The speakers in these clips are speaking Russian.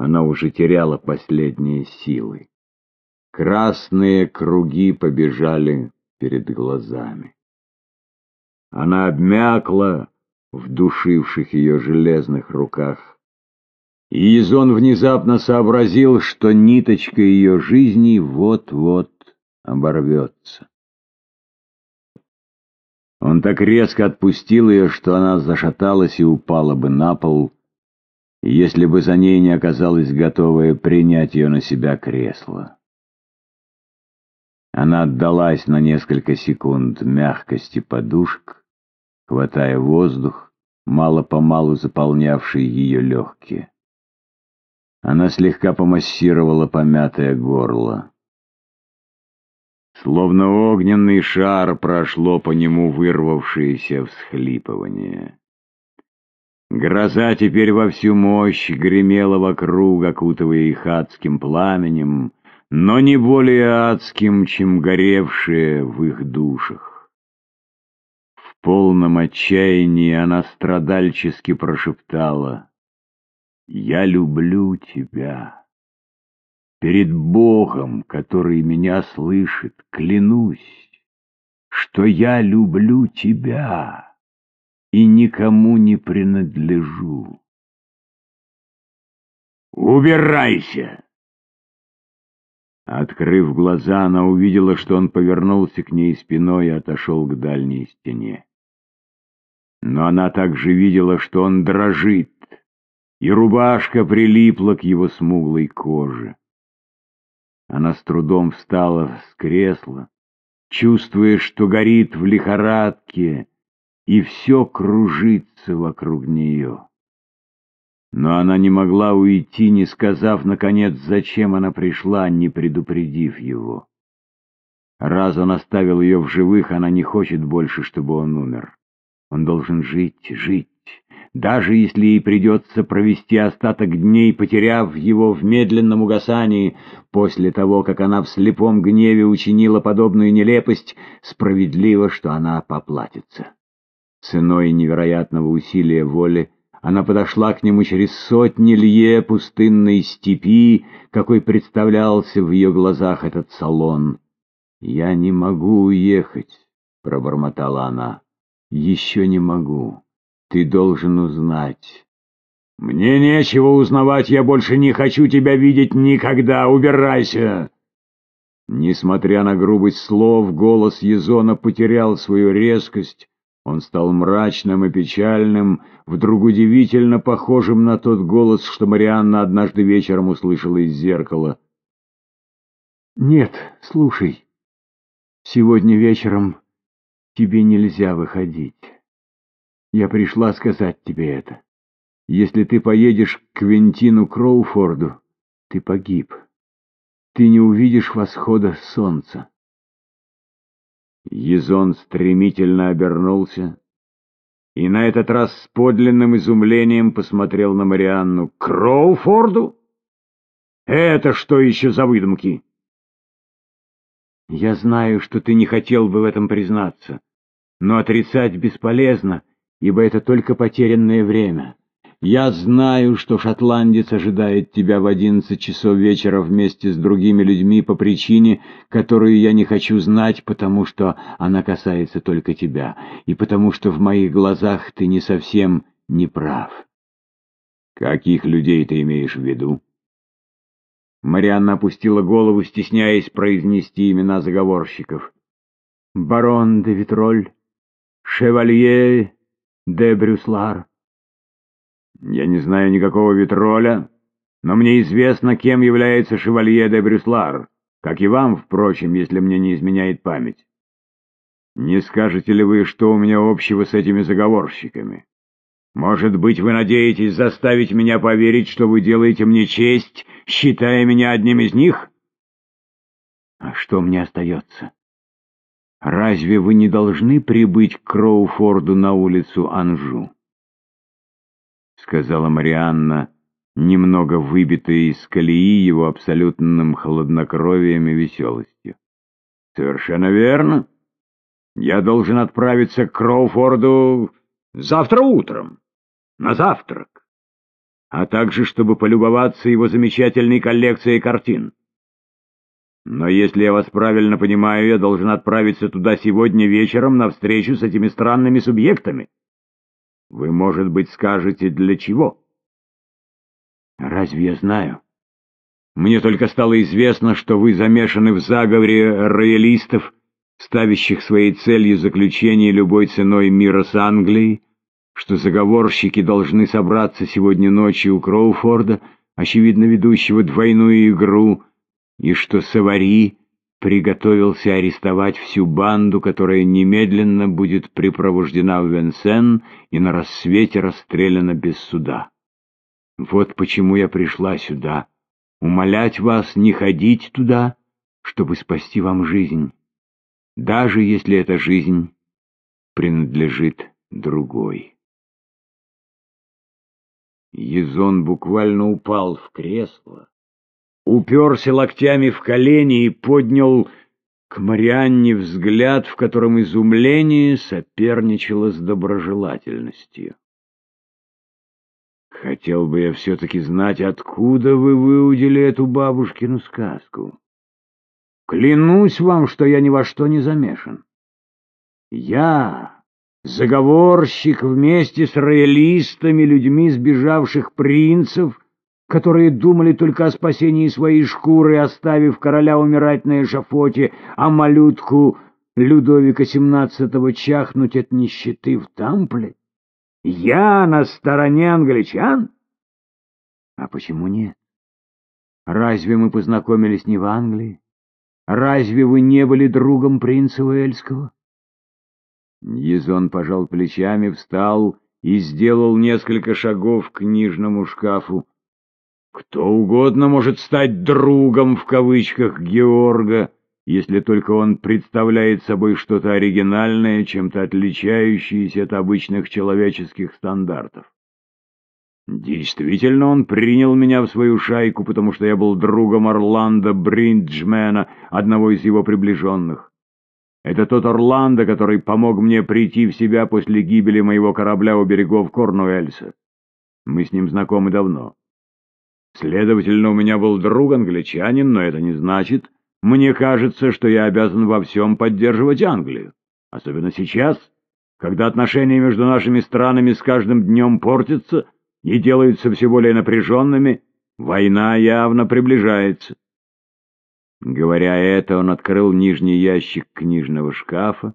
Она уже теряла последние силы. Красные круги побежали перед глазами. Она обмякла в душивших ее железных руках. И Изон внезапно сообразил, что ниточка ее жизни вот-вот оборвется. Он так резко отпустил ее, что она зашаталась и упала бы на пол, если бы за ней не оказалось готовое принять ее на себя кресло. Она отдалась на несколько секунд мягкости подушек, хватая воздух, мало-помалу заполнявший ее легкие. Она слегка помассировала помятое горло. Словно огненный шар прошло по нему вырвавшееся всхлипывание. Гроза теперь во всю мощь гремела вокруг, окутывая их адским пламенем, но не более адским, чем горевшее в их душах. В полном отчаянии она страдальчески прошептала «Я люблю тебя». Перед Богом, который меня слышит, клянусь, что я люблю тебя и никому не принадлежу. «Убирайся!» Открыв глаза, она увидела, что он повернулся к ней спиной и отошел к дальней стене. Но она также видела, что он дрожит, и рубашка прилипла к его смуглой коже. Она с трудом встала с кресла, чувствуя, что горит в лихорадке, и все кружится вокруг нее. Но она не могла уйти, не сказав, наконец, зачем она пришла, не предупредив его. Раз он оставил ее в живых, она не хочет больше, чтобы он умер. Он должен жить, жить, даже если ей придется провести остаток дней, потеряв его в медленном угасании, после того, как она в слепом гневе учинила подобную нелепость, справедливо, что она поплатится. Ценой невероятного усилия воли она подошла к нему через сотни лье пустынной степи, какой представлялся в ее глазах этот салон. «Я не могу уехать», — пробормотала она. «Еще не могу». Ты должен узнать. Мне нечего узнавать, я больше не хочу тебя видеть никогда, убирайся!» Несмотря на грубость слов, голос Езона потерял свою резкость. Он стал мрачным и печальным, вдруг удивительно похожим на тот голос, что Марианна однажды вечером услышала из зеркала. «Нет, слушай, сегодня вечером тебе нельзя выходить». Я пришла сказать тебе это. Если ты поедешь к Квентину Кроуфорду, ты погиб. Ты не увидишь восхода солнца. Езон стремительно обернулся и на этот раз с подлинным изумлением посмотрел на Марианну. «Кроуфорду? Это что еще за выдумки?» «Я знаю, что ты не хотел бы в этом признаться, но отрицать бесполезно» ибо это только потерянное время. Я знаю, что шотландец ожидает тебя в одиннадцать часов вечера вместе с другими людьми по причине, которую я не хочу знать, потому что она касается только тебя, и потому что в моих глазах ты не совсем не прав. Каких людей ты имеешь в виду? Марианна опустила голову, стесняясь произнести имена заговорщиков. Барон де Витроль, шевалье де Брюслар. Я не знаю никакого Витроля, но мне известно, кем является шевалье де Брюслар, как и вам, впрочем, если мне не изменяет память. Не скажете ли вы, что у меня общего с этими заговорщиками? Может быть, вы надеетесь заставить меня поверить, что вы делаете мне честь, считая меня одним из них? А что мне остается? Разве вы не должны прибыть к Кроуфорду на улицу Анжу? Сказала Марианна, немного выбитая из колеи его абсолютным хладнокровием и веселостью. Совершенно верно. Я должен отправиться к Кроуфорду завтра утром, на завтрак. а также чтобы полюбоваться его замечательной коллекцией картин. Но если я вас правильно понимаю, я должен отправиться туда сегодня вечером на встречу с этими странными субъектами. Вы, может быть, скажете, для чего? Разве я знаю? Мне только стало известно, что вы замешаны в заговоре роялистов, ставящих своей целью заключение любой ценой мира с Англией, что заговорщики должны собраться сегодня ночью у Кроуфорда, очевидно ведущего двойную игру, и что Савари приготовился арестовать всю банду, которая немедленно будет припровождена в Венсен и на рассвете расстреляна без суда. Вот почему я пришла сюда, умолять вас не ходить туда, чтобы спасти вам жизнь, даже если эта жизнь принадлежит другой. Езон буквально упал в кресло, уперся локтями в колени и поднял к Марианне взгляд, в котором изумление соперничало с доброжелательностью. Хотел бы я все-таки знать, откуда вы выудили эту бабушкину сказку. Клянусь вам, что я ни во что не замешан. Я заговорщик вместе с роялистами, людьми сбежавших принцев, которые думали только о спасении своей шкуры, оставив короля умирать на эшафоте, а малютку Людовика XVII чахнуть от нищеты в Тампле? Я на стороне англичан? А почему нет? Разве мы познакомились не в Англии? Разве вы не были другом принца Уэльского? Езон пожал плечами, встал и сделал несколько шагов к книжному шкафу. Кто угодно может стать «другом» в кавычках Георга, если только он представляет собой что-то оригинальное, чем-то отличающееся от обычных человеческих стандартов. Действительно, он принял меня в свою шайку, потому что я был другом Орландо Бринджмена, одного из его приближенных. Это тот Орландо, который помог мне прийти в себя после гибели моего корабля у берегов Корнуэльса. Мы с ним знакомы давно. Следовательно, у меня был друг англичанин, но это не значит, мне кажется, что я обязан во всем поддерживать Англию. Особенно сейчас, когда отношения между нашими странами с каждым днем портятся и делаются все более напряженными, война явно приближается. Говоря это, он открыл нижний ящик книжного шкафа,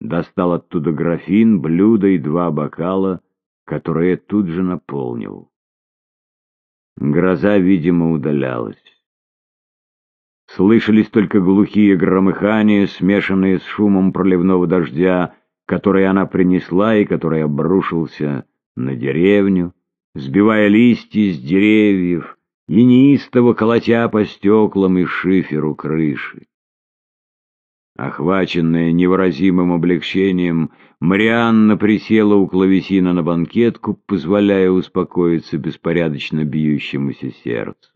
достал оттуда графин, блюдо и два бокала, которые тут же наполнил. Гроза, видимо, удалялась. Слышались только глухие громыхания, смешанные с шумом проливного дождя, который она принесла и который обрушился на деревню, сбивая листья с деревьев, и неистово колотя по стеклам и шиферу крыши. Охваченная невыразимым облегчением, Марианна присела у клавесина на банкетку, позволяя успокоиться беспорядочно бьющемуся сердцу.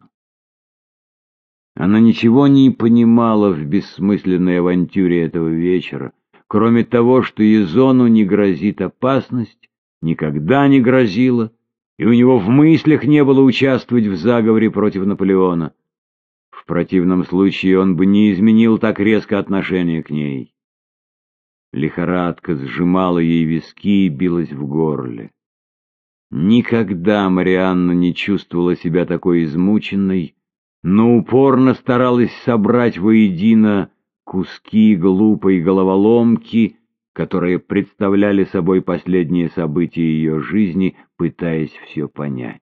Она ничего не понимала в бессмысленной авантюре этого вечера, кроме того, что Езону не грозит опасность, никогда не грозила, и у него в мыслях не было участвовать в заговоре против Наполеона. В противном случае он бы не изменил так резко отношение к ней. Лихорадка сжимала ей виски и билась в горле. Никогда Марианна не чувствовала себя такой измученной, но упорно старалась собрать воедино куски глупой головоломки, которые представляли собой последние события ее жизни, пытаясь все понять.